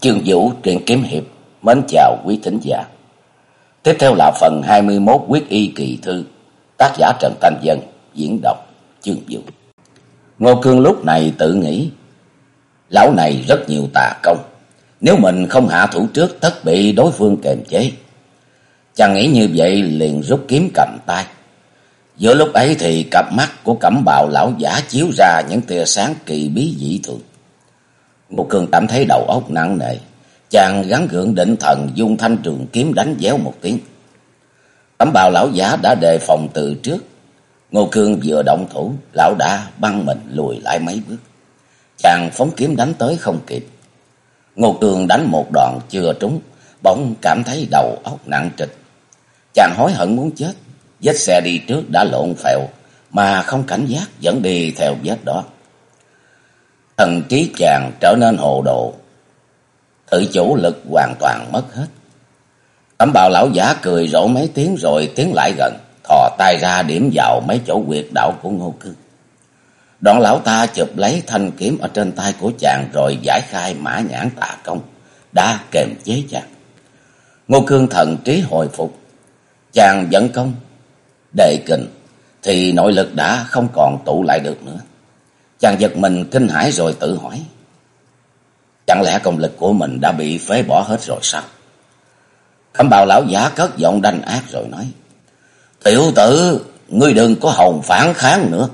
Chương Vũ truyện kiếm hiệp. Mến chào quý thính giả. Tiếp theo là phần 21 quyết y kỳ thư. Tác giả Trần Thanh Dân. Diễn đọc Chương Vũ. Ngô Cương lúc này tự nghĩ, Lão này rất nhiều tà công. Nếu mình không hạ thủ trước, Tất bị đối phương kềm chế. Chàng nghĩ như vậy liền rút kiếm cầm tay. Giữa lúc ấy thì cặp mắt của cẩm bào lão giả chiếu ra những tia sáng kỳ bí dị thường. Ngô Cương cảm thấy đầu óc nặng nề. Chàng gắn gượng định thần dung thanh trường kiếm đánh déo một tiếng. Tấm bào lão giả đã đề phòng từ trước. Ngô Cương vừa động thủ, lão đã băng mình lùi lại mấy bước. Chàng phóng kiếm đánh tới không kịp. Ngô Cương đánh một đoạn chưa trúng, bỗng cảm thấy đầu óc nặng trịch. Chàng hối hận muốn chết, vết xe đi trước đã lộn phèo, mà không cảnh giác vẫn đi theo vết đó. Thần trí chàng trở nên hồ đồ. Tự chủ lực hoàn toàn mất hết. Tấm bào lão giả cười rộ mấy tiếng rồi tiến lại gần. Thò tay ra điểm vào mấy chỗ quyệt đạo của ngô cương. Đoạn lão ta chụp lấy thanh kiếm ở trên tay của chàng rồi giải khai mã nhãn tà công. Đã kềm chế chàng. Ngô cương thần trí hồi phục. Chàng dẫn công. Đề kình. Thì nội lực đã không còn tụ lại được nữa. Chàng giật mình kinh hãi rồi tự hỏi. Chẳng lẽ công lực của mình đã bị phế bỏ hết rồi sao? Khẩm bào lão giả cất giọng đanh ác rồi nói. Tiểu tử, ngươi đừng có hồng phản kháng nữa.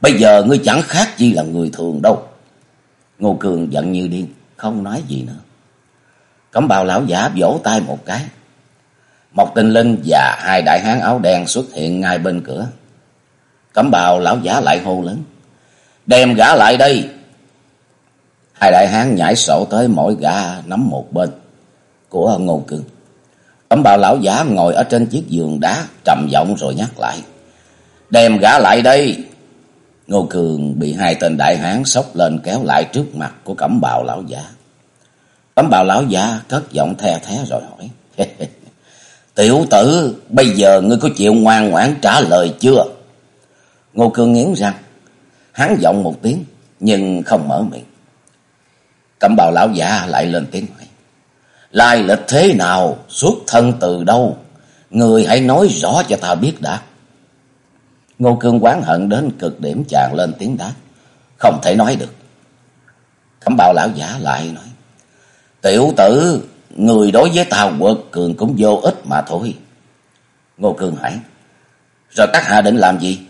Bây giờ ngươi chẳng khác gì là người thường đâu. Ngô Cường giận như điên, không nói gì nữa. Cẩm bào lão giả vỗ tay một cái. Một tinh linh và hai đại hán áo đen xuất hiện ngay bên cửa. Cẩm bào lão giả lại hô lớn đem gã lại đây. Hai đại hán nhảy sổ tới mỗi gã nắm một bên của Ngô Cương. Cẩm bào lão giả ngồi ở trên chiếc giường đá trầm giọng rồi nhắc lại. Đem gã lại đây. Ngô Cường bị hai tên đại hán sốc lên kéo lại trước mặt của cẩm bào lão giả. Cẩm bào lão giả cất giọng the thé rồi hỏi. Tiểu tử, bây giờ ngươi có chịu ngoan ngoãn trả lời chưa? Ngô Cường nghiến răng. Hắn giọng một tiếng, nhưng không mở miệng. Cẩm bào lão già lại lên tiếng hỏi. Lai lịch thế nào, xuất thân từ đâu? Người hãy nói rõ cho ta biết đã. Ngô Cương quán hận đến cực điểm chàng lên tiếng đáp. Không thể nói được. Cẩm bào lão giả lại nói. Tiểu tử, người đối với ta quật cường cũng vô ích mà thôi. Ngô Cương hỏi. Rồi các hạ định làm gì?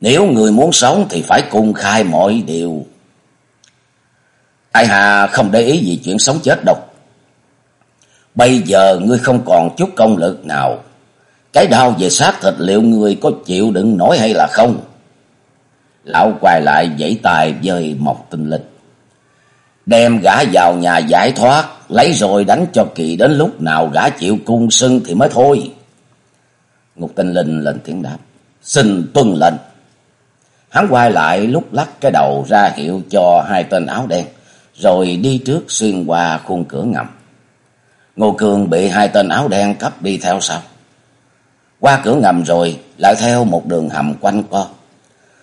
Nếu người muốn sống thì phải cung khai mọi điều. ai Hà không để ý gì chuyện sống chết đâu. Bây giờ ngươi không còn chút công lực nào. Cái đau về xác thịt liệu ngươi có chịu đựng nổi hay là không? Lão quay lại dãy tài với một tinh linh. Đem gã vào nhà giải thoát, lấy rồi đánh cho kỳ đến lúc nào gã chịu cung sưng thì mới thôi. Ngục tinh linh lên tiếng đáp. Xin tuân lệnh. Hắn quay lại lúc lắc cái đầu ra hiệu cho hai tên áo đen, rồi đi trước xuyên qua khuôn cửa ngầm. Ngô Cường bị hai tên áo đen cấp đi theo sau. Qua cửa ngầm rồi, lại theo một đường hầm quanh co.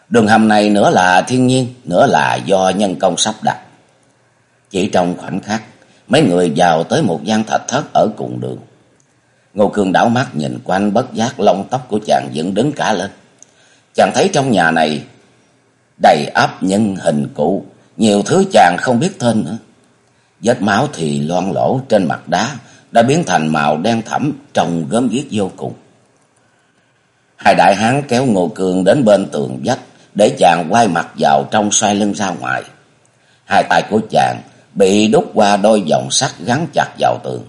Đường hầm này nữa là thiên nhiên, nữa là do nhân công sắp đặt. Chỉ trong khoảnh khắc, mấy người vào tới một gian thạch thất ở cùng đường. Ngô Cường đảo mắt nhìn quanh bất giác lông tóc của chàng dựng đứng cả lên. Chàng thấy trong nhà này đầy áp nhân hình cụ, nhiều thứ chàng không biết tên nữa. Vết máu thì loang lỗ trên mặt đá, đã biến thành màu đen thẫm trông gớm ghiếc vô cùng. Hai đại hán kéo Ngô Cường đến bên tường vách, để chàng quay mặt vào trong xoay lưng ra ngoài. Hai tay của chàng bị đút qua đôi vòng sắt gắn chặt vào tường.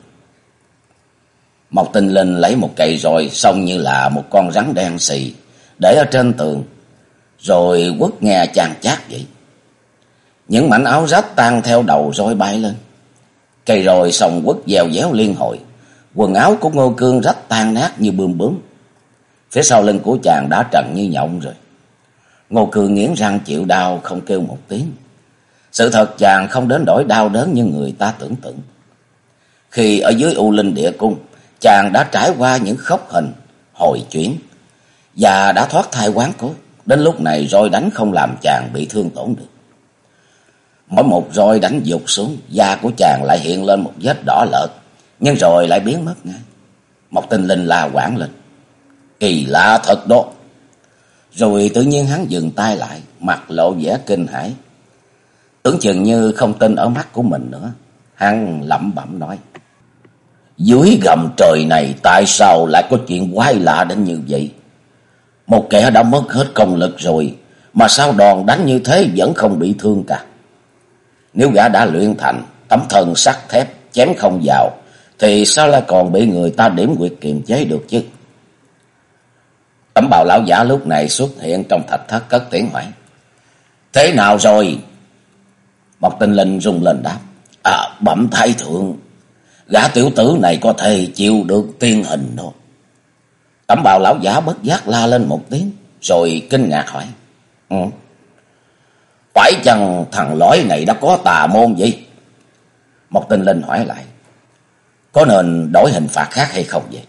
Một tinh linh lấy một cây rồi xông như là một con rắn đen xì, để ở trên tường, rồi quất nghe chàng chát vậy. Những mảnh áo rách tan theo đầu roi bay lên. Cây rồi sòng quất dèo déo liên hồi. Quần áo của Ngô Cương rách tan nát như bươm bướm. Phía sau lưng của chàng đã trần như nhộng rồi. Ngô Cương nghiến răng chịu đau không kêu một tiếng. Sự thật chàng không đến đổi đau đớn như người ta tưởng tượng. Khi ở dưới U Linh Địa Cung, chàng đã trải qua những khốc hình, hồi chuyển, và đã thoát thai quán cốt. Đến lúc này roi đánh không làm chàng bị thương tổn được. Mỗi một roi đánh dục xuống, da của chàng lại hiện lên một vết đỏ lợt, nhưng rồi lại biến mất ngay. Một tinh linh la quảng lên. Kỳ lạ thật đó. Rồi tự nhiên hắn dừng tay lại, mặt lộ vẻ kinh hãi. Tưởng chừng như không tin ở mắt của mình nữa. Hắn lẩm bẩm nói. Dưới gầm trời này tại sao lại có chuyện quái lạ đến như vậy? Một kẻ đã mất hết công lực rồi, mà sao đòn đánh như thế vẫn không bị thương cả? Nếu gã đã luyện thành, tấm thân sắt thép, chém không vào, thì sao lại còn bị người ta điểm quyệt kiềm chế được chứ? Tấm bào lão giả lúc này xuất hiện trong thạch thất cất tiếng hỏi. Thế nào rồi? Một tinh linh rung lên đáp. À, bẩm thái thượng, gã tiểu tử này có thể chịu được tiên hình đâu. Tấm bào lão giả bất giác la lên một tiếng, rồi kinh ngạc hỏi. Ừ. Phải chăng thằng lõi này đã có tà môn gì? Một tinh linh hỏi lại. Có nên đổi hình phạt khác hay không vậy?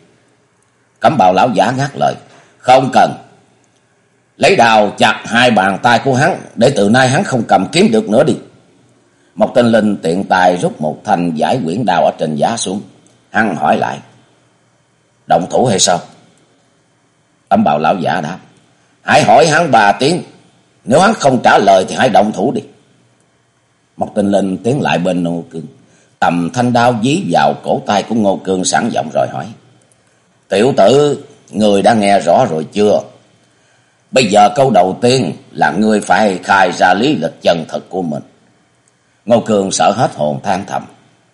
Cẩm bào lão giả ngắt lời. Không cần. Lấy đào chặt hai bàn tay của hắn để từ nay hắn không cầm kiếm được nữa đi. Một tên linh tiện tài rút một thanh giải quyển đào ở trên giá xuống. Hắn hỏi lại. Động thủ hay sao? Âm bào lão giả đáp. Hãy hỏi hắn ba tiếng. Nếu hắn không trả lời thì hãy động thủ đi. Một tinh linh tiến lại bên Ngô Cương. Tầm thanh đao dí vào cổ tay của Ngô Cương sẵn giọng rồi hỏi. Tiểu tử, người đã nghe rõ rồi chưa? Bây giờ câu đầu tiên là người phải khai ra lý lịch chân thật của mình. Ngô Cương sợ hết hồn than thầm.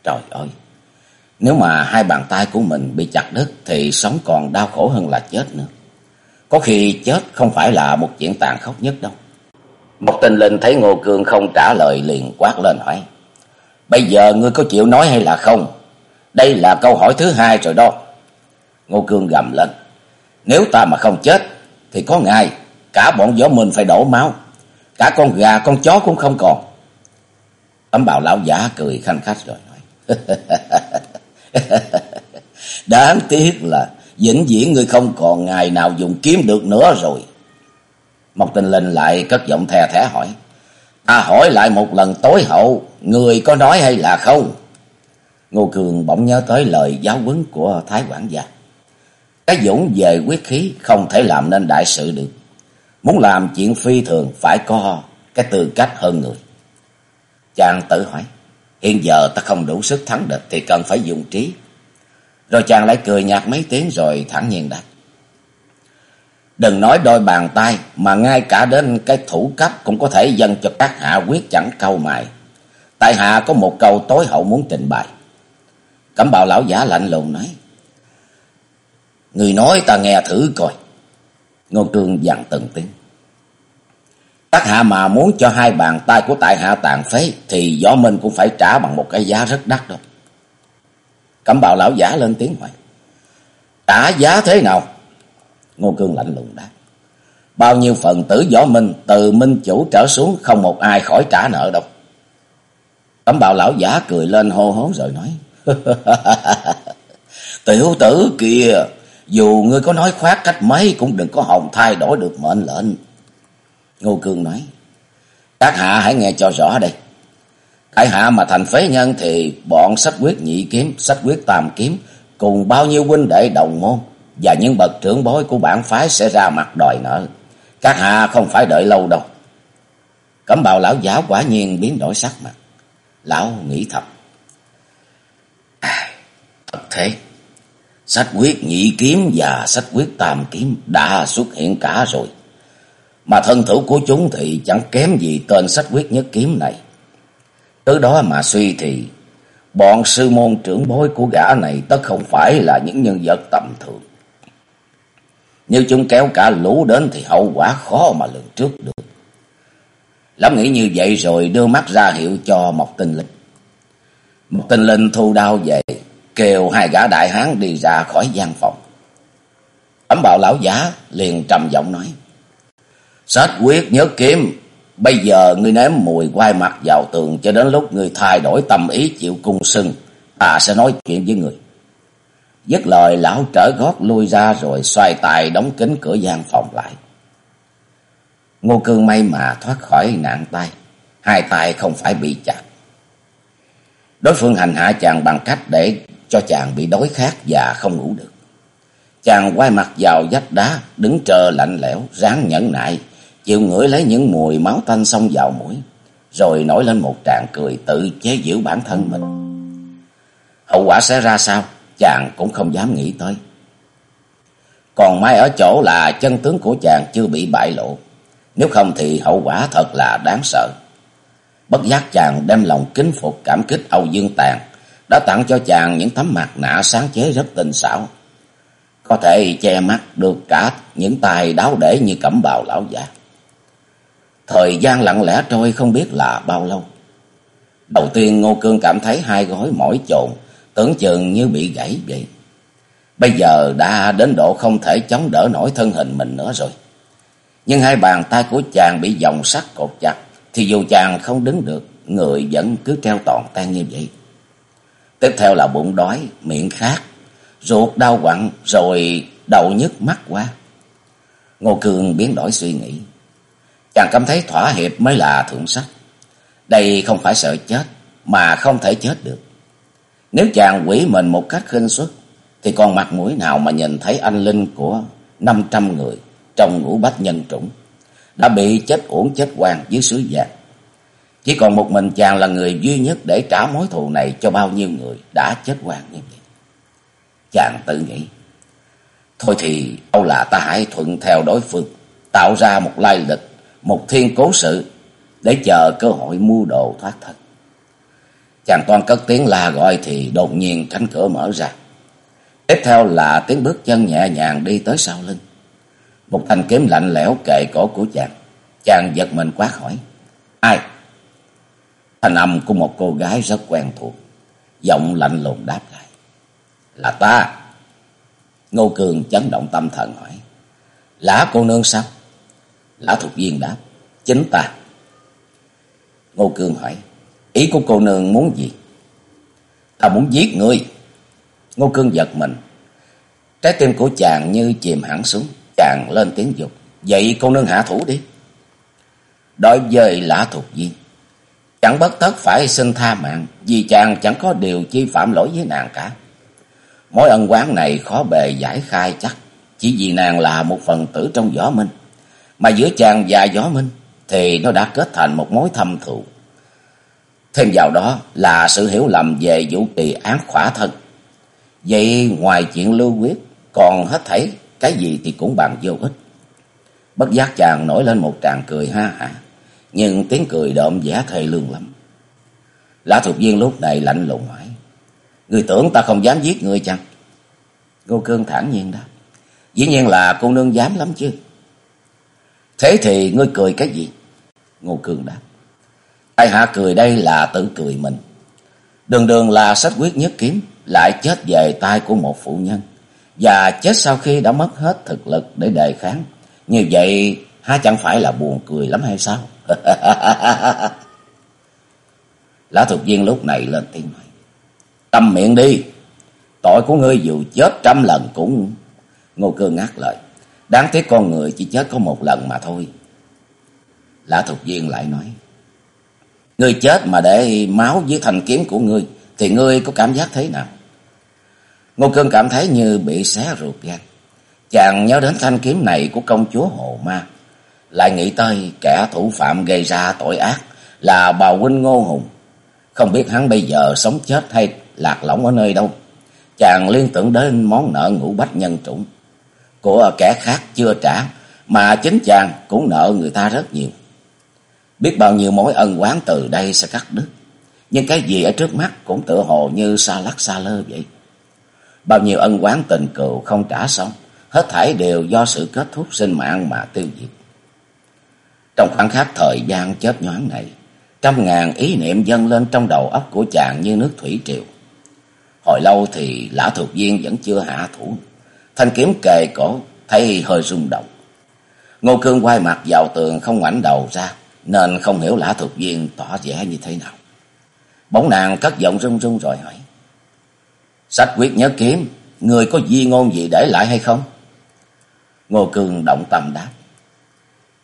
Trời ơi! Nếu mà hai bàn tay của mình bị chặt đứt thì sống còn đau khổ hơn là chết nữa. Có khi chết không phải là một chuyện tàn khốc nhất đâu. Một tình linh thấy Ngô Cương không trả lời liền quát lên hỏi. Bây giờ ngươi có chịu nói hay là không? Đây là câu hỏi thứ hai rồi đó. Ngô Cương gầm lên. Nếu ta mà không chết thì có ngày cả bọn gió mình phải đổ máu. Cả con gà, con chó cũng không còn. Tấm bào lão giả cười khanh khách rồi nói. Đáng tiếc là vĩnh viễn ngươi không còn ngày nào dùng kiếm được nữa rồi. Một tình linh lại cất giọng thè thẻ hỏi. Ta hỏi lại một lần tối hậu, người có nói hay là không? Ngô Cường bỗng nhớ tới lời giáo huấn của Thái quản gia. Cái dũng về quyết khí không thể làm nên đại sự được. Muốn làm chuyện phi thường phải có cái tư cách hơn người. Chàng tự hỏi, hiện giờ ta không đủ sức thắng địch thì cần phải dùng trí. Rồi chàng lại cười nhạt mấy tiếng rồi thẳng nhiên đáp. Đừng nói đôi bàn tay, mà ngay cả đến cái thủ cấp cũng có thể dâng cho các hạ quyết chẳng câu mài. Tại hạ có một câu tối hậu muốn trình bày. Cẩm bào lão giả lạnh lùng nói. Người nói ta nghe thử coi. Ngô Trương dặn từng tiếng. Các hạ mà muốn cho hai bàn tay của tại hạ tàn phế thì võ minh cũng phải trả bằng một cái giá rất đắt đâu. Cẩm bào lão giả lên tiếng hỏi. Trả giá thế nào? Ngô Cương lạnh lùng đáp. Bao nhiêu phần tử võ minh từ minh chủ trở xuống không một ai khỏi trả nợ đâu. cẩm bào lão giả cười lên hô hố rồi nói. Tiểu tử kìa, dù ngươi có nói khoát cách mấy cũng đừng có hồng thay đổi được mệnh lệnh. Ngô Cương nói. Các hạ hãy nghe cho rõ đây. Tại hạ mà thành phế nhân thì bọn sách quyết nhị kiếm, sách quyết tam kiếm cùng bao nhiêu huynh đệ đồng môn và những bậc trưởng bối của bản phái sẽ ra mặt đòi nợ. Các hạ không phải đợi lâu đâu. Cẩm bào lão giả quả nhiên biến đổi sắc mặt. Lão nghĩ thầm. À, thật thế, sách quyết nhị kiếm và sách quyết tam kiếm đã xuất hiện cả rồi. Mà thân thủ của chúng thì chẳng kém gì tên sách quyết nhất kiếm này. Từ đó mà suy thì bọn sư môn trưởng bối của gã này tất không phải là những nhân vật tầm thường. Nếu chúng kéo cả lũ đến thì hậu quả khó mà lường trước được. Lắm nghĩ như vậy rồi đưa mắt ra hiệu cho một tinh linh. Một tinh linh thu đao về, kêu hai gã đại hán đi ra khỏi gian phòng. Ấm bào lão giả liền trầm giọng nói. Sách quyết nhớ kiếm, bây giờ ngươi ném mùi quay mặt vào tường cho đến lúc ngươi thay đổi tâm ý chịu cung sưng, ta sẽ nói chuyện với người. Dứt lời lão trở gót lui ra rồi xoay tài đóng kín cửa gian phòng lại. Ngô Cương may mà thoát khỏi nạn tay. hai tay không phải bị chặt. Đối phương hành hạ chàng bằng cách để cho chàng bị đói khát và không ngủ được. Chàng quay mặt vào vách đá, đứng chờ lạnh lẽo, ráng nhẫn nại, chịu ngửi lấy những mùi máu tanh xông vào mũi, rồi nổi lên một tràng cười tự chế giễu bản thân mình. Hậu quả sẽ ra sao, chàng cũng không dám nghĩ tới. Còn may ở chỗ là chân tướng của chàng chưa bị bại lộ, nếu không thì hậu quả thật là đáng sợ. Bất giác chàng đem lòng kính phục cảm kích Âu Dương Tàng đã tặng cho chàng những tấm mặt nạ sáng chế rất tinh xảo. Có thể che mắt được cả những tài đáo để như cẩm bào lão già. Thời gian lặng lẽ trôi không biết là bao lâu. Đầu tiên Ngô Cương cảm thấy hai gối mỏi trộn, tưởng chừng như bị gãy vậy. Bây giờ đã đến độ không thể chống đỡ nổi thân hình mình nữa rồi. Nhưng hai bàn tay của chàng bị dòng sắt cột chặt, thì dù chàng không đứng được, người vẫn cứ treo toàn tan như vậy. Tiếp theo là bụng đói, miệng khát, ruột đau quặn, rồi đầu nhức mắt quá. Ngô Cương biến đổi suy nghĩ. Chàng cảm thấy thỏa hiệp mới là thượng sách. Đây không phải sợ chết, mà không thể chết được. Nếu chàng quỷ mình một cách khinh suất, thì còn mặt mũi nào mà nhìn thấy anh linh của 500 người trong ngũ bách nhân trũng đã bị chết uổng chết quan dưới sứ vàng. Chỉ còn một mình chàng là người duy nhất để trả mối thù này cho bao nhiêu người đã chết quan như vậy. Chàng tự nghĩ, thôi thì đâu là ta hãy thuận theo đối phương, tạo ra một lai lịch, một thiên cố sự để chờ cơ hội mua đồ thoát thân. Chàng toàn cất tiếng la gọi thì đột nhiên cánh cửa mở ra. Tiếp theo là tiếng bước chân nhẹ nhàng đi tới sau lưng. Một thanh kiếm lạnh lẽo kề cổ của chàng. Chàng giật mình quát hỏi. Ai? Thanh âm của một cô gái rất quen thuộc. Giọng lạnh lùng đáp lại. Là ta. Ngô Cường chấn động tâm thần hỏi. là cô nương sao? Lã thuộc viên đáp. Chính ta. Ngô cương hỏi. Ý của cô nương muốn gì? Ta muốn giết ngươi. Ngô Cương giật mình. Trái tim của chàng như chìm hẳn xuống. Chàng lên tiếng dục. Vậy cô nương hạ thủ đi. Đối với lã thuộc viên. Chẳng bất tất phải xin tha mạng. Vì chàng chẳng có điều chi phạm lỗi với nàng cả. Mối ân quán này khó bề giải khai chắc. Chỉ vì nàng là một phần tử trong gió minh. Mà giữa chàng và gió minh thì nó đã kết thành một mối thâm thù. Thêm vào đó là sự hiểu lầm về vũ kỳ án khỏa thân. Vậy ngoài chuyện lưu quyết, còn hết thảy cái gì thì cũng bằng vô ích. Bất giác chàng nổi lên một tràng cười ha hả, nhưng tiếng cười đượm vẻ thê lương lắm. Lã thuộc viên lúc này lạnh lùng hỏi, Người tưởng ta không dám giết người chăng? Ngô Cương thản nhiên đáp, Dĩ nhiên là cô nương dám lắm chứ. Thế thì ngươi cười cái gì? Ngô Cương đáp, Tại hạ cười đây là tự cười mình. Đường đường là sách quyết nhất kiếm, lại chết về tay của một phụ nhân. Và chết sau khi đã mất hết thực lực để đề kháng. Như vậy há chẳng phải là buồn cười lắm hay sao? Lã thuộc viên lúc này lên tiếng nói. Tâm miệng đi. Tội của ngươi dù chết trăm lần cũng... Ngô Cương ngắt lời. Đáng tiếc con người chỉ chết có một lần mà thôi. Lã Thục viên lại nói. Ngươi chết mà để máu dưới thanh kiếm của ngươi, thì ngươi có cảm giác thế nào? Ngô Cương cảm thấy như bị xé ruột gan. Chàng nhớ đến thanh kiếm này của công chúa Hồ Ma. Lại nghĩ tới kẻ thủ phạm gây ra tội ác là bào huynh Ngô Hùng. Không biết hắn bây giờ sống chết hay lạc lõng ở nơi đâu. Chàng liên tưởng đến món nợ ngũ bách nhân trụng. Của kẻ khác chưa trả mà chính chàng cũng nợ người ta rất nhiều. Biết bao nhiêu mối ân oán từ đây sẽ cắt đứt. Nhưng cái gì ở trước mắt cũng tựa hồ như xa lắc xa lơ vậy. Bao nhiêu ân oán tình cựu không trả xong. Hết thảy đều do sự kết thúc sinh mạng mà tiêu diệt. Trong khoảng khắc thời gian chớp nhoáng này, trăm ngàn ý niệm dâng lên trong đầu óc của chàng như nước thủy triều. Hồi lâu thì lã thuộc viên vẫn chưa hạ thủ. Thanh kiếm kề cổ thấy hơi rung động. Ngô Cương quay mặt vào tường không ngoảnh đầu ra, nên không hiểu lã thuộc viên tỏ vẻ như thế nào. Bóng nàng cất giọng run run rồi hỏi. Sách quyết nhớ kiếm, người có di ngôn gì để lại hay không? Ngô Cương động tâm đáp.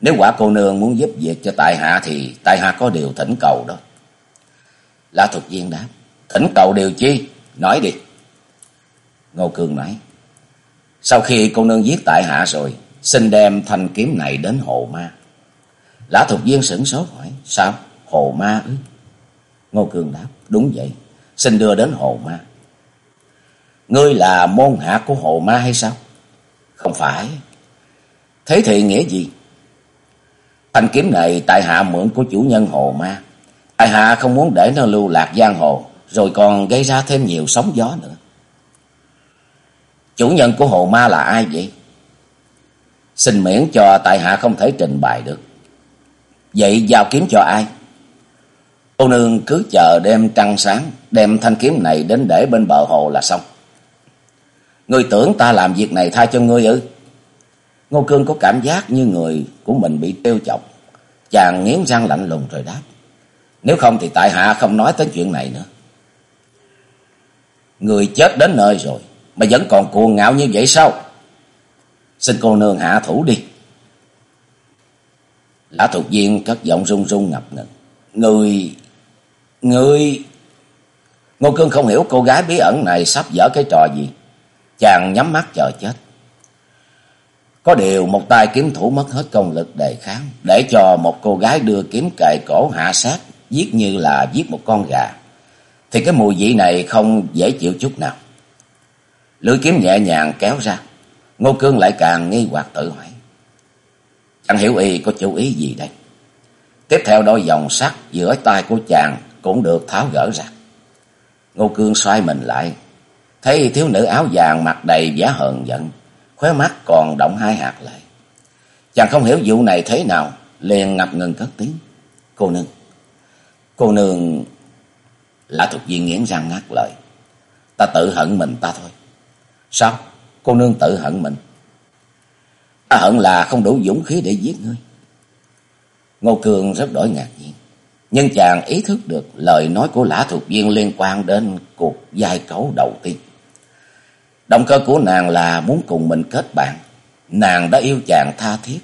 Nếu quả cô nương muốn giúp việc cho tại hạ thì tại hạ có điều thỉnh cầu đó. Lã Thục Viên đáp. Thỉnh cầu điều chi? Nói đi. Ngô Cương nói. Sau khi cô nương giết tại hạ rồi, xin đem thanh kiếm này đến hồ ma. Lã Thục Viên sửng sốt hỏi. Sao? Hồ ma ư? Ngô cường đáp. Đúng vậy. Xin đưa đến hồ ma. Ngươi là môn hạ của hồ ma hay sao? Không phải. Thế thì nghĩa gì? Thanh kiếm này tại hạ mượn của chủ nhân hồ ma. Tại hạ không muốn để nó lưu lạc giang hồ, rồi còn gây ra thêm nhiều sóng gió nữa. Chủ nhân của hồ ma là ai vậy? Xin miễn cho tại hạ không thể trình bày được. Vậy giao kiếm cho ai? Cô nương cứ chờ đêm trăng sáng, đem thanh kiếm này đến để bên bờ hồ là xong. Ngươi tưởng ta làm việc này thay cho ngươi ư? Ngô Cương có cảm giác như người của mình bị tiêu chọc. Chàng nghiến răng lạnh lùng rồi đáp. Nếu không thì tại hạ không nói tới chuyện này nữa. Người chết đến nơi rồi, mà vẫn còn cuồng ngạo như vậy sao? Xin cô nương hạ thủ đi. Lã thuộc viên cất giọng run run ngập ngừng. Người... Người... Ngô Cương không hiểu cô gái bí ẩn này sắp dở cái trò gì. Chàng nhắm mắt chờ chết. Có điều một tay kiếm thủ mất hết công lực đề kháng, để cho một cô gái đưa kiếm cài cổ hạ sát, giết như là giết một con gà. Thì cái mùi vị này không dễ chịu chút nào. Lưỡi kiếm nhẹ nhàng kéo ra, Ngô Cương lại càng nghi hoặc tự hỏi. Chẳng hiểu y có chú ý gì đây? Tiếp theo đôi dòng sắt giữa tay của chàng cũng được tháo gỡ ra. Ngô Cương xoay mình lại, thấy thiếu nữ áo vàng mặt đầy vẻ hờn giận, khóe mắt còn động hai hạt lệ. Chàng không hiểu vụ này thế nào, liền ngập ngừng cất tiếng. Cô nương, cô nương... Lã thuộc viên nghiến răng ngắt lời. Ta tự hận mình ta thôi. Sao? Cô nương tự hận mình. Ta hận là không đủ dũng khí để giết ngươi. Ngô Cường rất đổi ngạc nhiên. Nhưng chàng ý thức được lời nói của lã thuộc viên liên quan đến cuộc giai cấu đầu tiên. Động cơ của nàng là muốn cùng mình kết bạn. Nàng đã yêu chàng tha thiết.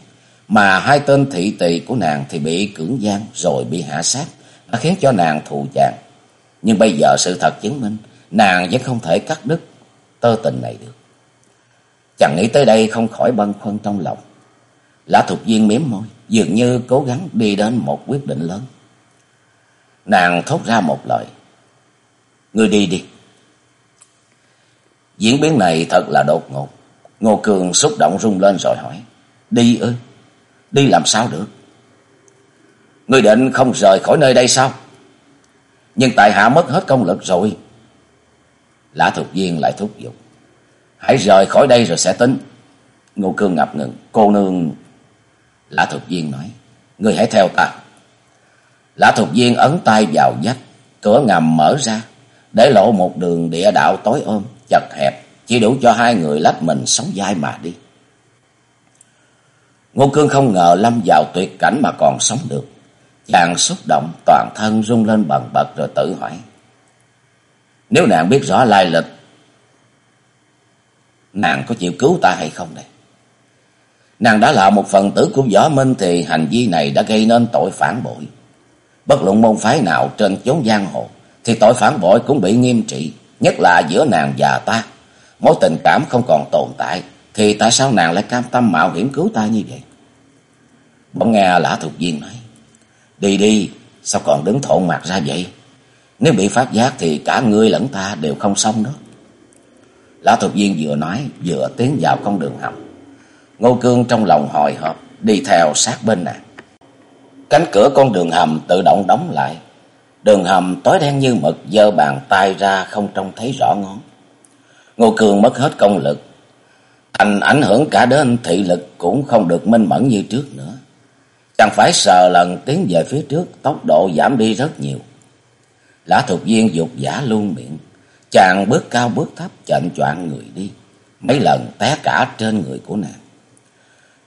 Mà hai tên thị tỳ của nàng thì bị cưỡng gian rồi bị hạ sát. Đã khiến cho nàng thù chàng. Nhưng bây giờ sự thật chứng minh. Nàng vẫn không thể cắt đứt tơ tình này được. Chàng nghĩ tới đây không khỏi băn khoăn trong lòng. Lã thục viên miếm môi. Dường như cố gắng đi đến một quyết định lớn. Nàng thốt ra một lời. Ngươi đi đi. Diễn biến này thật là đột ngột. Ngô Cường xúc động rung lên rồi hỏi. Đi ư? Đi làm sao được? Ngươi định không rời khỏi nơi đây sao? Nhưng tại hạ mất hết công lực rồi. Lã thuộc viên lại thúc giục. Hãy rời khỏi đây rồi sẽ tính. Ngô Cương ngập ngừng. Cô nương... Lã thuộc viên nói. Ngươi hãy theo ta. Lã thuộc viên ấn tay vào vách. Cửa ngầm mở ra. Để lộ một đường địa đạo tối ôm chật hẹp, chỉ đủ cho hai người lách mình sống dai mà đi. Ngô Cương không ngờ lâm vào tuyệt cảnh mà còn sống được. Chàng xúc động, toàn thân rung lên bần bật rồi tự hỏi. Nếu nàng biết rõ lai lịch, nàng có chịu cứu ta hay không đây? Nàng đã là một phần tử của võ minh thì hành vi này đã gây nên tội phản bội. Bất luận môn phái nào trên chốn giang hồ thì tội phản bội cũng bị nghiêm trị nhất là giữa nàng và ta. Mối tình cảm không còn tồn tại, thì tại sao nàng lại cam tâm mạo hiểm cứu ta như vậy? Bỗng nghe lã thuộc viên nói, đi đi, sao còn đứng thộn mặt ra vậy? Nếu bị phát giác thì cả ngươi lẫn ta đều không xong đó. Lã thuộc viên vừa nói, vừa tiến vào con đường hầm. Ngô Cương trong lòng hồi hộp, đi theo sát bên nàng. Cánh cửa con đường hầm tự động đóng lại, Đường hầm tối đen như mực, giơ bàn tay ra không trông thấy rõ ngón. Ngô cương mất hết công lực, thành ảnh hưởng cả đến thị lực cũng không được minh mẫn như trước nữa. Chẳng phải sờ lần tiến về phía trước, tốc độ giảm đi rất nhiều. Lã thuộc viên dục giả luôn miệng, chàng bước cao bước thấp chậm choạng người đi, mấy lần té cả trên người của nàng.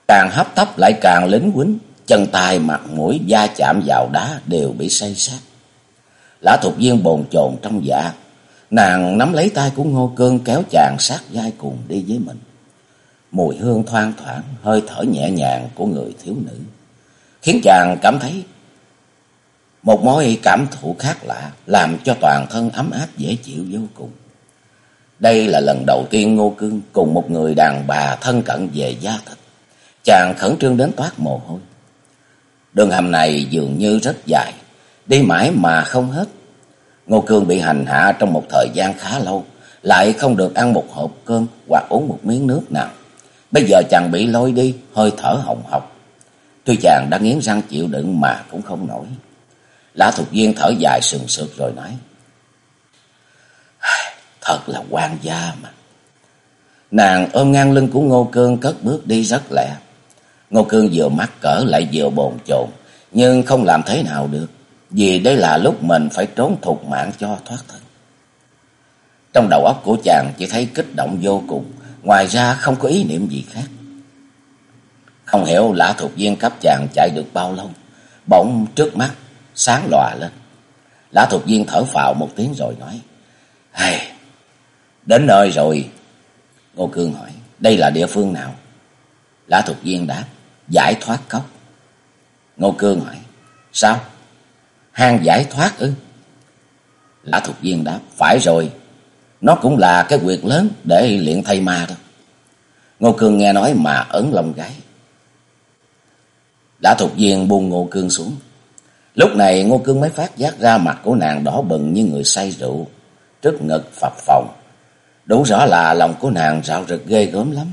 Càng hấp tấp lại càng lính quýnh, chân tay mặt mũi da chạm vào đá đều bị say sát. Lã thuộc viên bồn chồn trong dạ. Nàng nắm lấy tay của Ngô Cương kéo chàng sát vai cùng đi với mình. Mùi hương thoang thoảng, hơi thở nhẹ nhàng của người thiếu nữ. khiến chàng cảm thấy một mối cảm thụ khác lạ, làm cho toàn thân ấm áp dễ chịu vô cùng. Đây là lần đầu tiên Ngô Cương cùng một người đàn bà thân cận về gia thịt. Chàng khẩn trương đến toát mồ hôi. Đường hầm này dường như rất dài, đi mãi mà không hết. Ngô Cương bị hành hạ trong một thời gian khá lâu, lại không được ăn một hộp cơm hoặc uống một miếng nước nào. Bây giờ chàng bị lôi đi, hơi thở hồng hộc. Tuy chàng đã nghiến răng chịu đựng mà cũng không nổi. Lã Thục Viên thở dài sườn sượt rồi nói. Thật là quan gia mà. Nàng ôm ngang lưng của Ngô Cương cất bước đi rất lẹ. Ngô Cương vừa mắc cỡ lại vừa bồn chồn, nhưng không làm thế nào được, vì đây là lúc mình phải trốn thục mạng cho thoát thân. Trong đầu óc của chàng chỉ thấy kích động vô cùng, ngoài ra không có ý niệm gì khác. Không hiểu lã thuộc viên cấp chàng chạy được bao lâu, bỗng trước mắt sáng lòa lên. Lã thuộc viên thở phào một tiếng rồi nói, hey, đến nơi rồi. Ngô Cương hỏi, đây là địa phương nào? Lã thuộc viên đáp, giải thoát cốc. Ngô Cương hỏi, sao? Hang giải thoát ư? Lã thuộc viên đáp, phải rồi, nó cũng là cái quyệt lớn để luyện thay ma đó. Ngô Cương nghe nói mà ấn lòng gái. Lã thuộc viên buông Ngô Cương xuống. Lúc này Ngô Cương mới phát giác ra mặt của nàng đỏ bừng như người say rượu, trước ngực phập phồng. Đủ rõ là lòng của nàng rạo rực ghê gớm lắm.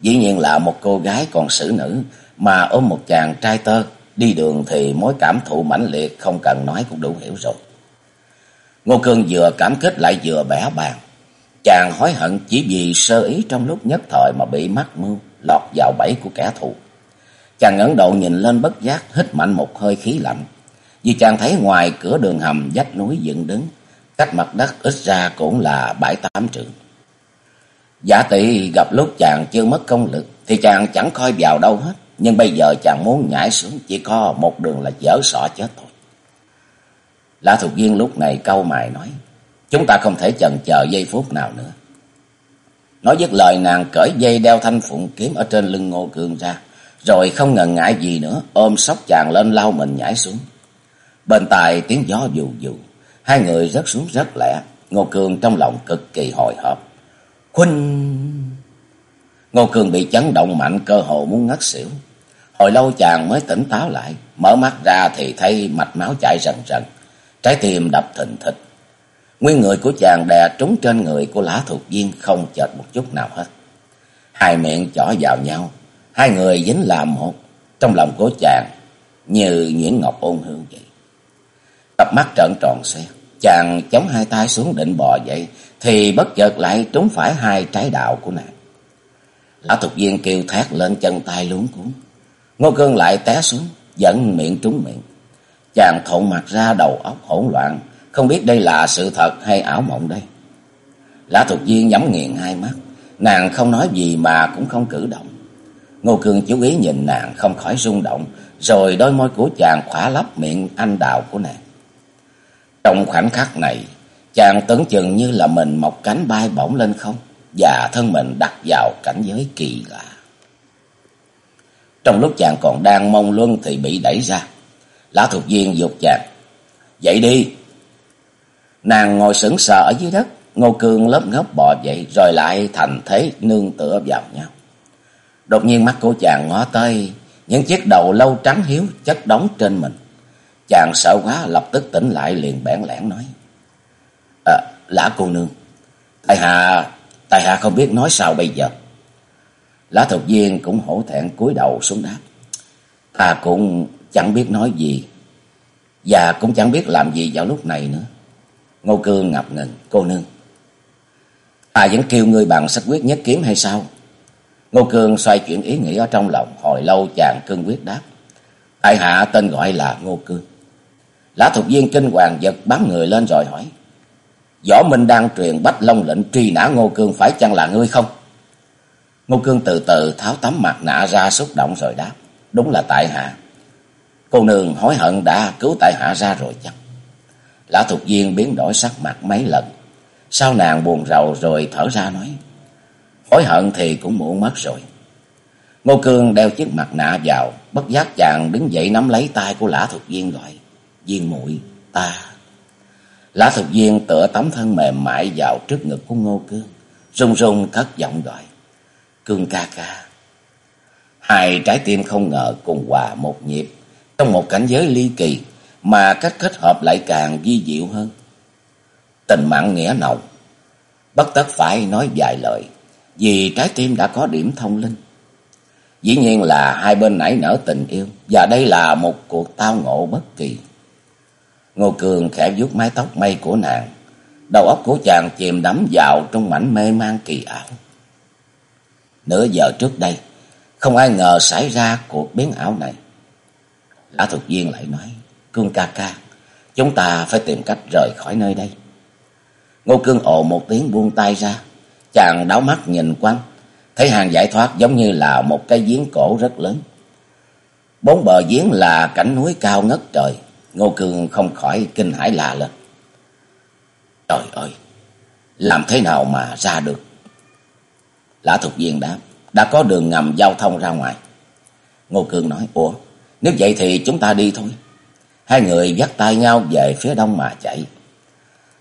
Dĩ nhiên là một cô gái còn xử nữ mà ôm một chàng trai tơ, đi đường thì mối cảm thụ mãnh liệt không cần nói cũng đủ hiểu rồi. Ngô Cương vừa cảm kích lại vừa bẻ bàn. Chàng hối hận chỉ vì sơ ý trong lúc nhất thời mà bị mắc mưu, lọt vào bẫy của kẻ thù. Chàng ngẩng đầu nhìn lên bất giác, hít mạnh một hơi khí lạnh. Vì chàng thấy ngoài cửa đường hầm vách núi dựng đứng, cách mặt đất ít ra cũng là bảy tám trượng. Giả tỷ gặp lúc chàng chưa mất công lực thì chàng chẳng coi vào đâu hết. Nhưng bây giờ chàng muốn nhảy xuống chỉ có một đường là dở sọ chết thôi. Lã Thục Viên lúc này câu mày nói. Chúng ta không thể chần chờ giây phút nào nữa. Nói dứt lời nàng cởi dây đeo thanh phụng kiếm ở trên lưng ngô cương ra. Rồi không ngần ngại gì nữa ôm sóc chàng lên lau mình nhảy xuống. Bên tai tiếng gió dù dù. Hai người rớt xuống rất lẹ. Ngô cường trong lòng cực kỳ hồi hộp. Khuynh... Ngô cường bị chấn động mạnh cơ hồ muốn ngất xỉu. Hồi lâu chàng mới tỉnh táo lại, mở mắt ra thì thấy mạch máu chảy rần rần, trái tim đập thình thịch. Nguyên người của chàng đè trúng trên người của lã thuộc viên không chợt một chút nào hết. Hai miệng chỏ vào nhau, hai người dính làm một, trong lòng của chàng như Nguyễn Ngọc ôn hương vậy. Cặp mắt trợn tròn xoe, chàng chống hai tay xuống định bò dậy, thì bất chợt lại trúng phải hai trái đạo của nàng. Lão tục viên kêu thét lên chân tay luống cuống Ngô Cương lại té xuống, giận miệng trúng miệng. Chàng thộn mặt ra đầu óc hỗn loạn, không biết đây là sự thật hay ảo mộng đây. Lã tục viên nhắm nghiền hai mắt, nàng không nói gì mà cũng không cử động. Ngô Cương chú ý nhìn nàng không khỏi rung động, rồi đôi môi của chàng khỏa lấp miệng anh đào của nàng. Trong khoảnh khắc này, chàng tưởng chừng như là mình mọc cánh bay bổng lên không và thân mình đặt vào cảnh giới kỳ lạ. Trong lúc chàng còn đang mong luân thì bị đẩy ra. Lã thuộc viên dục chàng. Dậy đi. Nàng ngồi sững sờ ở dưới đất. Ngô Cương lớp ngốc bò dậy rồi lại thành thế nương tựa vào nhau. Đột nhiên mắt của chàng ngó tới những chiếc đầu lâu trắng hiếu chất đóng trên mình. Chàng sợ quá lập tức tỉnh lại liền bẽn lẽn nói. À, lã cô nương, tại hạ Tài hạ không biết nói sao bây giờ. Lá thực viên cũng hổ thẹn cúi đầu xuống đáp. Ta cũng chẳng biết nói gì. Và cũng chẳng biết làm gì vào lúc này nữa. Ngô Cương ngập ngừng. Cô nương. Ta vẫn kêu ngươi bằng sách quyết nhất kiếm hay sao? Ngô Cương xoay chuyển ý nghĩ ở trong lòng. Hồi lâu chàng cương quyết đáp. Tại hạ tên gọi là Ngô Cương. Lã thuộc viên kinh hoàng giật bắn người lên rồi hỏi. Võ Minh đang truyền bách long lệnh truy nã Ngô Cương phải chăng là ngươi không? Ngô Cương từ từ tháo tấm mặt nạ ra xúc động rồi đáp. Đúng là tại hạ. Cô nương hối hận đã cứu tại hạ ra rồi chăng? Lã thuộc viên biến đổi sắc mặt mấy lần. Sao nàng buồn rầu rồi thở ra nói. Hối hận thì cũng muộn mất rồi. Ngô Cương đeo chiếc mặt nạ vào, bất giác chàng đứng dậy nắm lấy tay của Lã Thục Viên gọi, Viên muội ta. Lã Thục Viên tựa tấm thân mềm mại vào trước ngực của Ngô Cương, run run cất giọng gọi, Cương ca ca. Hai trái tim không ngờ cùng hòa một nhịp, trong một cảnh giới ly kỳ, mà cách kết hợp lại càng vi diệu hơn. Tình mạng nghĩa nồng, bất tất phải nói vài lời, vì trái tim đã có điểm thông linh. Dĩ nhiên là hai bên nảy nở tình yêu, và đây là một cuộc tao ngộ bất kỳ. Ngô Cường khẽ vuốt mái tóc mây của nàng, đầu óc của chàng chìm đắm vào trong mảnh mê man kỳ ảo. Nửa giờ trước đây, không ai ngờ xảy ra cuộc biến ảo này. Lã Thục Viên lại nói, Cương ca ca, chúng ta phải tìm cách rời khỏi nơi đây. Ngô Cương ồ một tiếng buông tay ra, chàng đảo mắt nhìn quanh, thấy hàng giải thoát giống như là một cái giếng cổ rất lớn. Bốn bờ giếng là cảnh núi cao ngất trời, Ngô Cương không khỏi kinh hãi lạ lên. Trời ơi, làm thế nào mà ra được? Lã thuộc Viên đáp, đã có đường ngầm giao thông ra ngoài. Ngô Cương nói, ủa, nếu vậy thì chúng ta đi thôi. Hai người dắt tay nhau về phía đông mà chạy.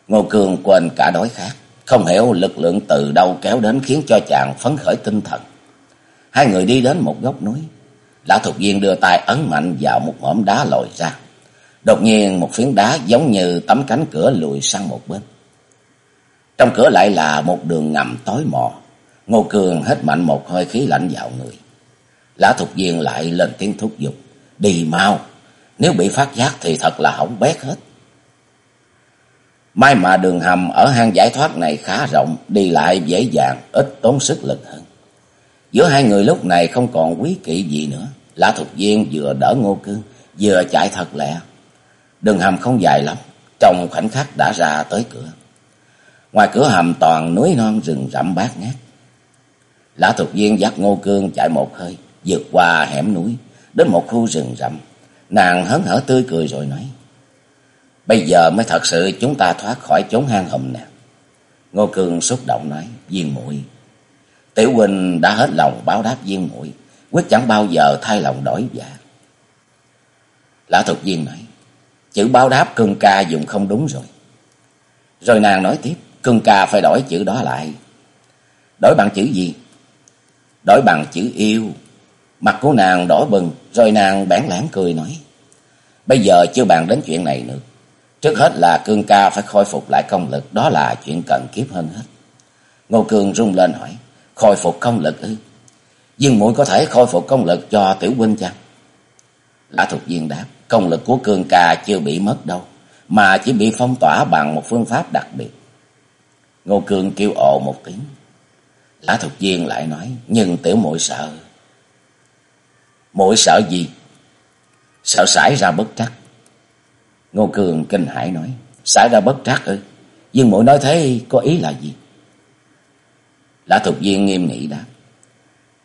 Ngô Cương quên cả đói khát, không hiểu lực lượng từ đâu kéo đến khiến cho chàng phấn khởi tinh thần. Hai người đi đến một góc núi. Lã Thục Viên đưa tay ấn mạnh vào một mỏm đá lồi ra. Đột nhiên một phiến đá giống như tấm cánh cửa lùi sang một bên. Trong cửa lại là một đường ngầm tối mò. Ngô Cường hết mạnh một hơi khí lạnh vào người. Lã Thục Viên lại lên tiếng thúc giục. Đi mau, nếu bị phát giác thì thật là hỏng bét hết. May mà đường hầm ở hang giải thoát này khá rộng, đi lại dễ dàng, ít tốn sức lực hơn. Giữa hai người lúc này không còn quý kỵ gì nữa. Lã Thục Viên vừa đỡ Ngô Cương, vừa chạy thật lẹ. Đường hầm không dài lắm, trong khoảnh khắc đã ra tới cửa. Ngoài cửa hầm toàn núi non rừng rậm bát ngát. Lã Thục Viên dắt Ngô Cương chạy một hơi, vượt qua hẻm núi, đến một khu rừng rậm. Nàng hớn hở tươi cười rồi nói. Bây giờ mới thật sự chúng ta thoát khỏi chốn hang hầm nè. Ngô Cương xúc động nói, Viên muội Tiểu huynh đã hết lòng báo đáp Viên muội quyết chẳng bao giờ thay lòng đổi dạ. Lã Thục Viên nói, chữ báo đáp cương ca dùng không đúng rồi. Rồi nàng nói tiếp, cương ca phải đổi chữ đó lại. Đổi bằng chữ gì? Đổi bằng chữ yêu. Mặt của nàng đỏ bừng, rồi nàng bản lãng cười nói. Bây giờ chưa bàn đến chuyện này nữa. Trước hết là cương ca phải khôi phục lại công lực, đó là chuyện cần kiếp hơn hết. Ngô Cương rung lên hỏi, khôi phục công lực ư? Dương muội có thể khôi phục công lực cho tiểu huynh chăng? Lã Thục Viên đáp, công lực của cương ca chưa bị mất đâu, mà chỉ bị phong tỏa bằng một phương pháp đặc biệt. Ngô Cương kêu ồ một tiếng. Lã Thục Viên lại nói, nhưng tiểu muội sợ. Muội sợ gì? Sợ xảy ra bất trắc. Ngô Cường kinh hãi nói, xảy ra bất trắc ư? nhưng muội nói thế có ý là gì? Lã Thục Viên nghiêm nghị đáp.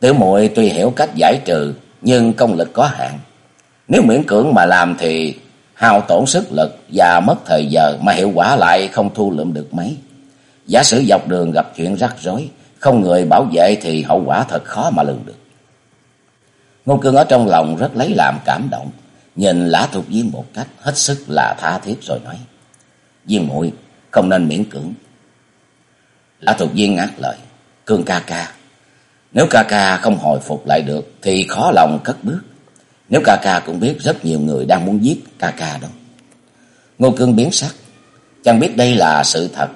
Tiểu muội tuy hiểu cách giải trừ, nhưng công lực có hạn. Nếu miễn cưỡng mà làm thì hao tổn sức lực và mất thời giờ mà hiệu quả lại không thu lượm được mấy. Giả sử dọc đường gặp chuyện rắc rối, không người bảo vệ thì hậu quả thật khó mà lường được. Ngô Cương ở trong lòng rất lấy làm cảm động, nhìn Lã Thục Viên một cách hết sức là tha thiết rồi nói. Viên muội không nên miễn cưỡng. Lã Thục Viên ngắt lời, Cương ca ca, nếu ca ca không hồi phục lại được thì khó lòng cất bước. Nếu ca ca cũng biết rất nhiều người đang muốn giết ca ca đâu. Ngô Cương biến sắc, chẳng biết đây là sự thật.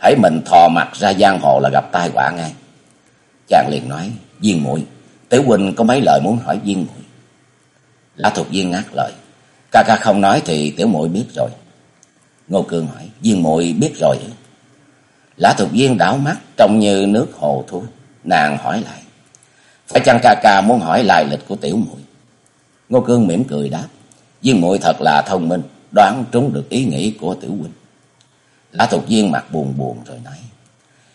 Hãy mình thò mặt ra giang hồ là gặp tai họa ngay. Chàng liền nói, Viên muội Tiểu huynh có mấy lời muốn hỏi Viên muội Lã thuộc Viên ngắt lời, ca ca không nói thì tiểu muội biết rồi. Ngô Cương hỏi, Viên muội biết rồi Lã thuộc Viên đảo mắt trông như nước hồ thôi. Nàng hỏi lại, phải chăng ca ca muốn hỏi lai lịch của tiểu muội Ngô Cương mỉm cười đáp, Viên muội thật là thông minh, đoán trúng được ý nghĩ của tiểu huynh. Lã Thục Viên mặt buồn buồn rồi nói,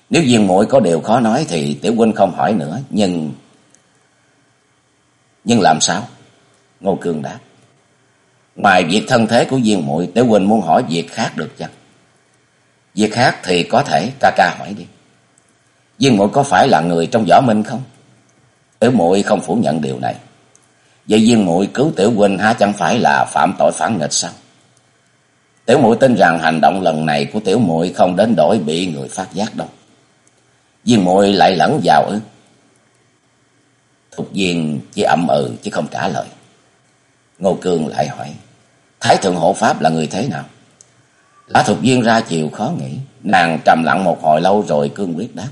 nếu Viên muội có điều khó nói thì tiểu huynh không hỏi nữa, nhưng... Nhưng làm sao? Ngô Cương đáp, ngoài việc thân thế của Viên muội tiểu huynh muốn hỏi việc khác được chăng? Việc khác thì có thể ca ca hỏi đi. Viên muội có phải là người trong võ minh không? Tiểu muội không phủ nhận điều này. Vậy viên muội cứu tiểu huynh há chẳng phải là phạm tội phản nghịch sao? Tiểu muội tin rằng hành động lần này của tiểu muội không đến đổi bị người phát giác đâu. Viên muội lại lẫn vào ư? Thục viên chỉ ậm ừ chứ không trả lời. Ngô Cương lại hỏi, Thái Thượng Hộ Pháp là người thế nào? Lã Thục viên ra chiều khó nghĩ, nàng trầm lặng một hồi lâu rồi cương quyết đáp.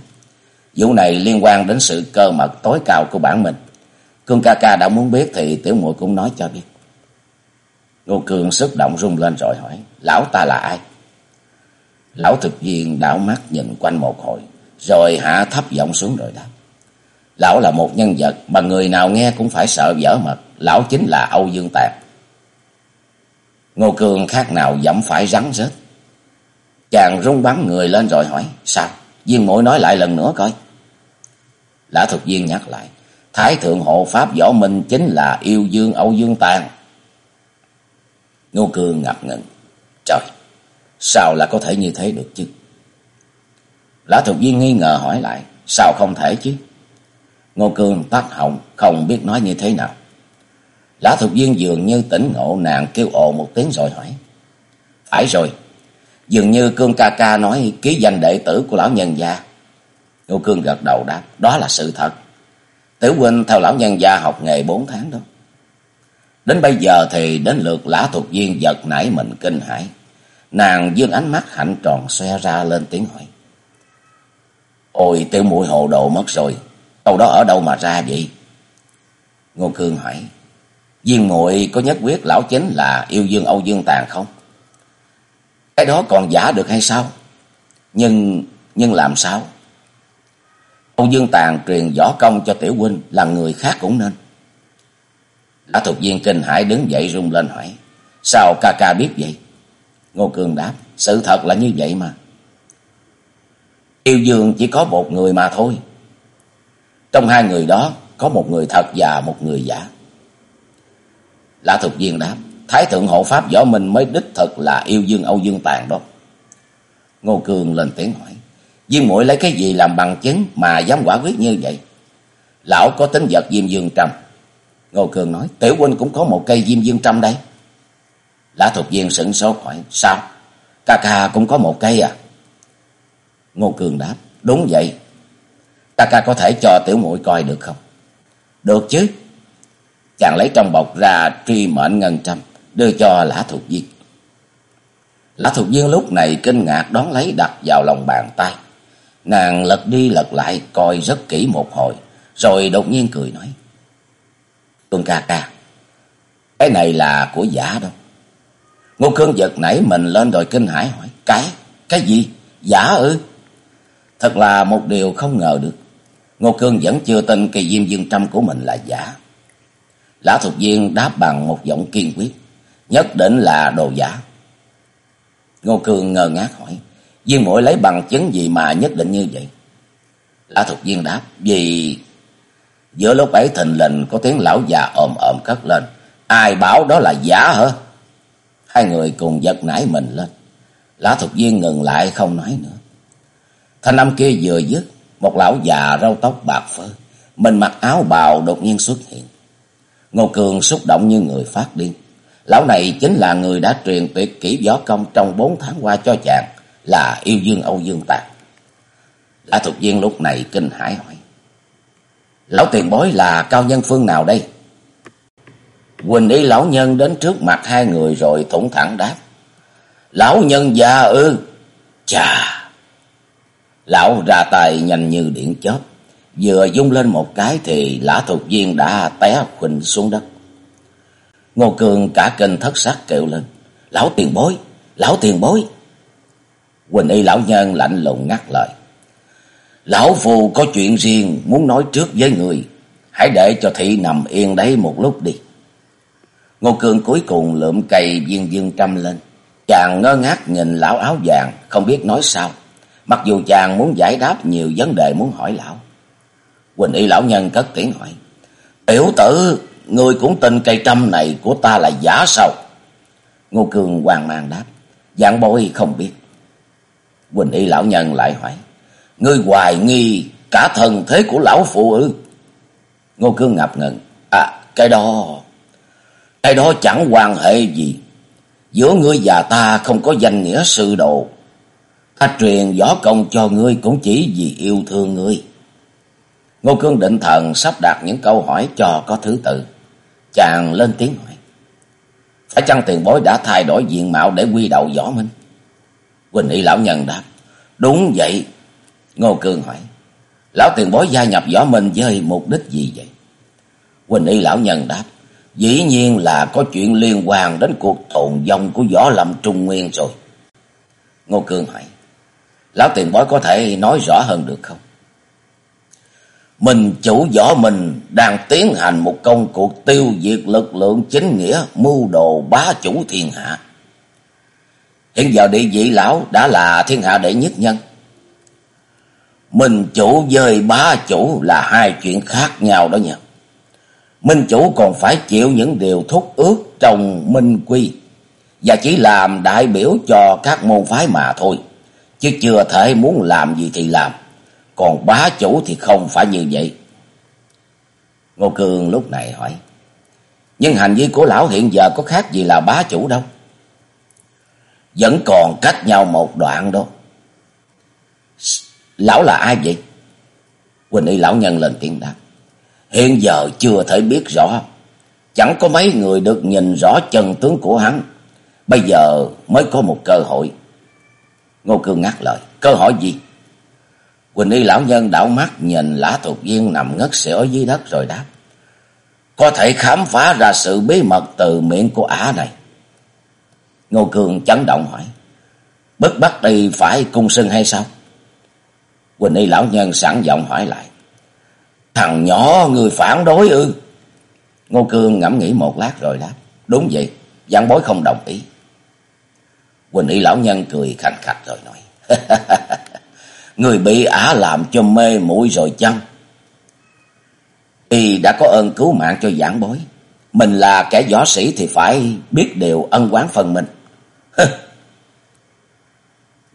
Vụ này liên quan đến sự cơ mật tối cao của bản mình. Cương ca ca đã muốn biết thì tiểu muội cũng nói cho biết. Ngô Cương sức động rung lên rồi hỏi, lão ta là ai? Lão thực viên đảo mắt nhìn quanh một hồi, rồi hạ thấp giọng xuống rồi đáp. Lão là một nhân vật mà người nào nghe cũng phải sợ dở mật. Lão chính là Âu Dương Tạc. Ngô Cương khác nào dẫm phải rắn rết. Chàng rung bắn người lên rồi hỏi. Sao? Viên mũi nói lại lần nữa coi. Lã thực viên nhắc lại. Thái thượng hộ pháp võ minh chính là yêu dương Âu Dương Tàn. Ngô Cương ngập ngừng. Trời, sao là có thể như thế được chứ? Lã thực viên nghi ngờ hỏi lại. Sao không thể chứ? Ngô Cương tắt hồng không biết nói như thế nào. Lã Thục Viên dường như tỉnh ngộ nàng kêu ồ một tiếng rồi hỏi. Phải rồi, dường như Cương ca ca nói ký danh đệ tử của lão nhân gia. Ngô Cương gật đầu đáp, đó là sự thật. Tiểu huynh theo lão nhân gia học nghề bốn tháng đó. Đến bây giờ thì đến lượt Lã thuộc Viên giật nảy mình kinh hãi. Nàng dương ánh mắt hạnh tròn xoe ra lên tiếng hỏi. Ôi tiểu mũi hồ đồ mất rồi, Câu đó ở đâu mà ra vậy? Ngô Cương hỏi. Viên muội có nhất quyết lão chính là yêu dương Âu Dương Tàn không? Cái đó còn giả được hay sao? Nhưng, nhưng làm sao? Âu Dương Tàn truyền võ công cho tiểu huynh là người khác cũng nên. Lã thuộc viên kinh hải đứng dậy rung lên hỏi. Sao ca ca biết vậy? Ngô Cương đáp. Sự thật là như vậy mà. Yêu dương chỉ có một người mà thôi. Trong hai người đó có một người thật và một người giả. Lã Thục Viên đáp, Thái thượng hộ pháp võ minh mới đích thực là yêu dương Âu Dương Tàn đó. Ngô Cường lên tiếng hỏi, Diêm muội lấy cái gì làm bằng chứng mà dám quả quyết như vậy? Lão có tính vật diêm dương Trâm. Ngô Cường nói, Tiểu huynh cũng có một cây diêm dương Trâm đây. Lã thuộc Viên sửng sốt hỏi, sao? Ca ca cũng có một cây à? Ngô Cường đáp, đúng vậy, ca ca có thể cho tiểu muội coi được không? Được chứ. Chàng lấy trong bọc ra truy mệnh ngân trăm, đưa cho lã thuộc viên. Lã thuộc viên lúc này kinh ngạc đón lấy đặt vào lòng bàn tay. Nàng lật đi lật lại coi rất kỹ một hồi, rồi đột nhiên cười nói. Tuân ca ca, cái này là của giả đâu. Ngô Cương giật nảy mình lên rồi kinh hãi hỏi. Cái? Cái gì? Giả ư? Thật là một điều không ngờ được. Ngô Cương vẫn chưa tin kỳ diêm dương trăm của mình là giả. Lã Thục Viên đáp bằng một giọng kiên quyết. Nhất định là đồ giả. Ngô Cương ngơ ngác hỏi. Viên mũi lấy bằng chứng gì mà nhất định như vậy? Lã Thục Viên đáp. Vì giữa lúc ấy thình lình có tiếng lão già ồm ồm cất lên. Ai bảo đó là giả hả? Hai người cùng giật nảy mình lên. Lã Thục Viên ngừng lại không nói nữa. Thanh âm kia vừa dứt một lão già râu tóc bạc phơ, mình mặc áo bào đột nhiên xuất hiện. Ngô Cường xúc động như người phát điên. Lão này chính là người đã truyền tuyệt kỹ võ công trong bốn tháng qua cho chàng, là yêu dương Âu Dương Tạc. Lã thuộc viên lúc này kinh hãi hỏi. Lão tiền bối là cao nhân phương nào đây? Quỳnh y lão nhân đến trước mặt hai người rồi thủng thẳng đáp. Lão nhân già ư? Chà! Lão ra tay nhanh như điện chớp, vừa dung lên một cái thì lã thuộc viên đã té khuỳnh xuống đất. Ngô Cường cả kinh thất sắc kêu lên, lão tiền bối, lão tiền bối. Quỳnh y lão nhân lạnh lùng ngắt lời. Lão phù có chuyện riêng muốn nói trước với người, hãy để cho thị nằm yên đấy một lúc đi. Ngô Cường cuối cùng lượm cây viên dương trăm lên, chàng ngơ ngác nhìn lão áo vàng, không biết nói sao. Mặc dù chàng muốn giải đáp nhiều vấn đề muốn hỏi lão. Quỳnh y lão nhân cất tiếng hỏi. Tiểu tử, ngươi cũng tin cây trăm này của ta là giả sao? Ngô Cường hoàng mang đáp. Dạng bối không biết. Quỳnh y lão nhân lại hỏi. Ngươi hoài nghi cả thần thế của lão phụ ư? Ngô Cương ngập ngừng. À, cái đó... Cái đó chẳng quan hệ gì. Giữa ngươi và ta không có danh nghĩa sư đồ. Ta truyền võ công cho ngươi cũng chỉ vì yêu thương ngươi. Ngô Cương định thần sắp đặt những câu hỏi cho có thứ tự. Chàng lên tiếng hỏi. Phải chăng tiền bối đã thay đổi diện mạo để quy đầu võ minh? Quỳnh y lão nhân đáp. Đúng vậy. Ngô Cương hỏi. Lão tiền bối gia nhập võ minh với mục đích gì vậy? Quỳnh y lão nhân đáp. Dĩ nhiên là có chuyện liên quan đến cuộc tồn vong của võ lâm Trung Nguyên rồi. Ngô Cương hỏi. Lão tiền bối có thể nói rõ hơn được không? Mình chủ võ mình đang tiến hành một công cuộc tiêu diệt lực lượng chính nghĩa mưu đồ bá chủ thiên hạ. Hiện giờ địa vị lão đã là thiên hạ đệ nhất nhân. minh chủ với bá chủ là hai chuyện khác nhau đó nha. Minh chủ còn phải chịu những điều thúc ước trong minh quy. Và chỉ làm đại biểu cho các môn phái mà thôi. Chứ chưa thể muốn làm gì thì làm. Còn bá chủ thì không phải như vậy. Ngô Cương lúc này hỏi. Nhưng hành vi của lão hiện giờ có khác gì là bá chủ đâu. Vẫn còn cách nhau một đoạn đó. Lão là ai vậy? Quỳnh y lão nhân lên tiếng đáp. Hiện giờ chưa thể biết rõ. Chẳng có mấy người được nhìn rõ chân tướng của hắn. Bây giờ mới có một cơ hội. Ngô Cương ngắt lời. Cơ hội gì? Quỳnh y lão nhân đảo mắt nhìn lã thuộc viên nằm ngất xỉu dưới đất rồi đáp. Có thể khám phá ra sự bí mật từ miệng của ả này. Ngô Cương chấn động hỏi. Bất bắt đi phải cung sưng hay sao? Quỳnh y lão nhân sẵn giọng hỏi lại. Thằng nhỏ người phản đối ư? Ngô Cương ngẫm nghĩ một lát rồi đáp. Đúng vậy, giảng bối không đồng ý. Quỳnh y lão nhân cười khanh khạch rồi nói. người bị ả làm cho mê mũi rồi chăng? Y đã có ơn cứu mạng cho giảng bối. Mình là kẻ võ sĩ thì phải biết điều ân quán phần mình.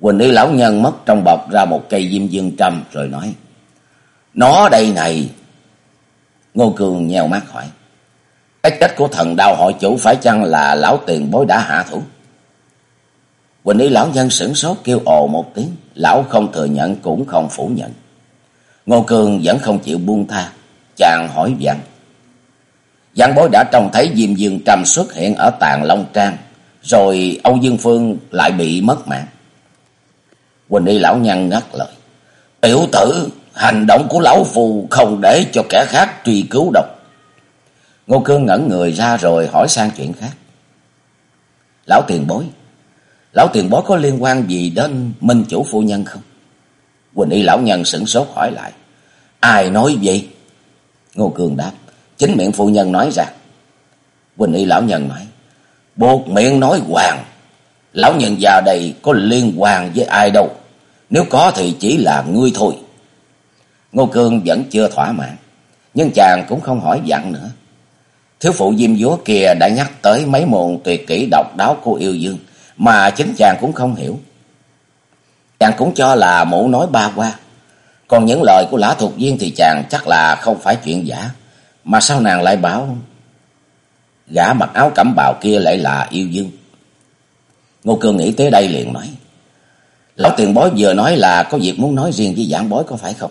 Quỳnh y lão nhân mất trong bọc ra một cây diêm dương trầm rồi nói. Nó đây này. Ngô Cường nheo mắt hỏi. Cái chết của thần đau hội chủ phải chăng là lão tiền bối đã hạ thủ? Quỳnh y lão nhân sửng sốt kêu ồ một tiếng. Lão không thừa nhận cũng không phủ nhận. Ngô Cường vẫn không chịu buông tha. Chàng hỏi vặn. Giang bối đã trông thấy Diêm Dương Trầm xuất hiện ở tàn Long Trang. Rồi Âu Dương Phương lại bị mất mạng. Quỳnh y lão nhân ngắt lời. Tiểu tử, hành động của lão phù không để cho kẻ khác truy cứu độc. Ngô Cương ngẩn người ra rồi hỏi sang chuyện khác. Lão tiền bối, lão tiền bối có liên quan gì đến minh chủ phu nhân không? Quỳnh y lão nhân sửng sốt hỏi lại. Ai nói vậy? Ngô Cương đáp. Chính miệng phu nhân nói ra. Quỳnh y lão nhân nói. Buộc miệng nói hoàng. Lão nhân già đây có liên quan với ai đâu. Nếu có thì chỉ là ngươi thôi. Ngô Cương vẫn chưa thỏa mãn. Nhưng chàng cũng không hỏi dặn nữa. Thiếu phụ Diêm Dúa kia đã nhắc tới mấy môn tuyệt kỹ độc đáo của yêu dương. Mà chính chàng cũng không hiểu. Chàng cũng cho là mụ nói ba qua. Còn những lời của lã thuộc viên thì chàng chắc là không phải chuyện giả. Mà sao nàng lại bảo gã mặc áo cẩm bào kia lại là yêu dương. Ngô Cương nghĩ tới đây liền nói. Lão tiền bối vừa nói là có việc muốn nói riêng với giảng bối có phải không?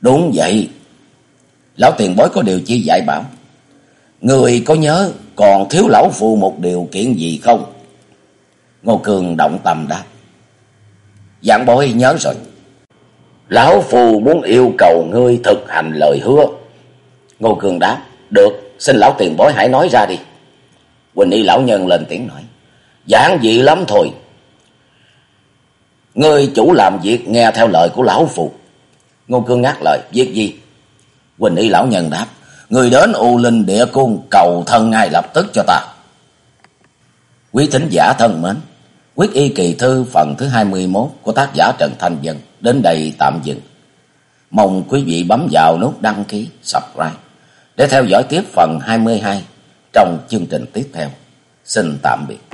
Đúng vậy. Lão tiền bối có điều chi dạy bảo. Người có nhớ còn thiếu lão phụ một điều kiện gì không? Ngô Cường động tâm đáp. Giảng bối nhớ rồi. Lão phù muốn yêu cầu ngươi thực hành lời hứa. Ngô Cường đáp. Được, xin lão tiền bối hãy nói ra đi. Quỳnh y lão nhân lên tiếng nói. Giảng dị lắm thôi. Ngươi chủ làm việc nghe theo lời của lão phụ, Ngô Cương ngắt lời. Việc gì? Quỳnh y lão nhân đáp. Người đến U Linh địa cung cầu thân ngay lập tức cho ta. Quý thính giả thân mến. Quyết y kỳ thư phần thứ 21 của tác giả Trần Thanh Dân đến đây tạm dừng. Mong quý vị bấm vào nút đăng ký, subscribe để theo dõi tiếp phần 22 trong chương trình tiếp theo. Xin tạm biệt.